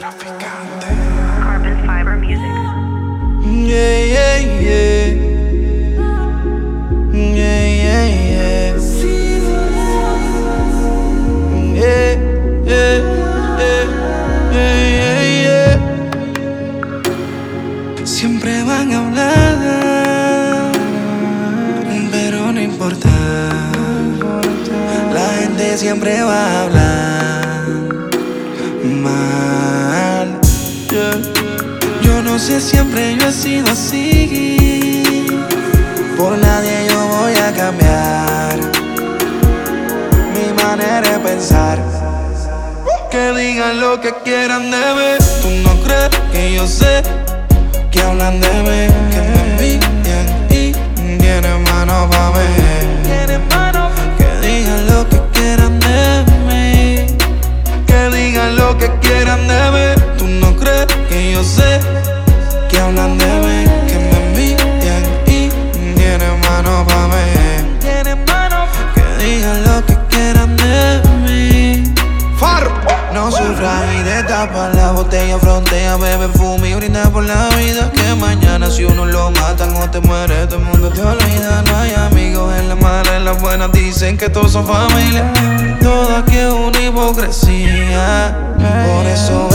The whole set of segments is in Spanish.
Traficante. Carbon Fiber Music. Yeah, yeah, yeah. Yeah, yeah, yeah. Yeah, yeah, yeah, yeah, yeah, yeah. Siempre van a hablar, pero no importa. La gente siempre va a hablar sé, siempre yo he sido así. Por nadie yo voy a cambiar mi manera de pensar. Que digan lo que quieran de mí. Tú no crees que yo sé que hablan de mí, que No sufras y de tapa la botella frontea, bebe fume y por la vida. Que mañana si uno lo matan o te muere, todo el mundo te olvida. No hay amigos en la mala, en las buenas dicen que todos son familia. Todo aquí es una hipocresía. Por eso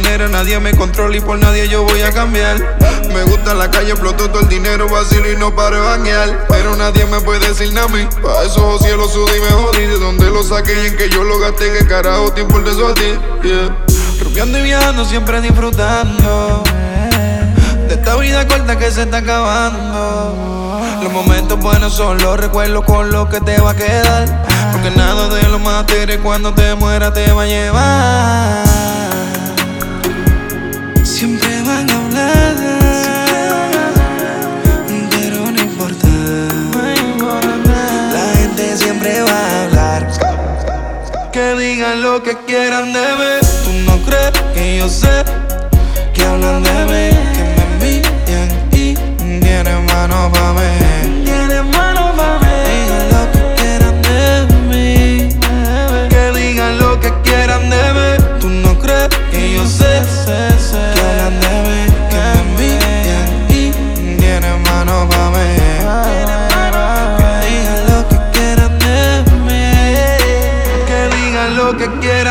nadie me controla y por nadie yo voy a cambiar. Me gusta la calle, exploto todo el dinero, vacilo y no paro de bañar. Pero nadie me puede decir nada a. Pa' esos cielos sudí me jodí. De dónde lo saqué y en que yo lo gasté, que carajo te importa eso a ti. Yeah. Y viajando, siempre disfrutando De esta vida corta que se está acabando Los momentos buenos son los recuerdos con los que te va a quedar Porque nada de lo material cuando te muera te va a llevar digan lo que quieran de mí. Tú no crees que yo sé que hablan de mí,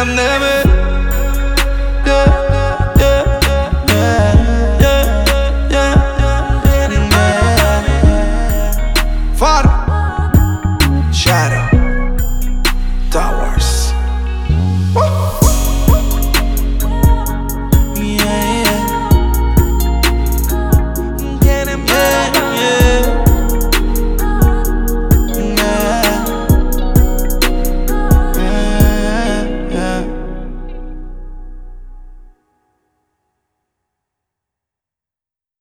que quieran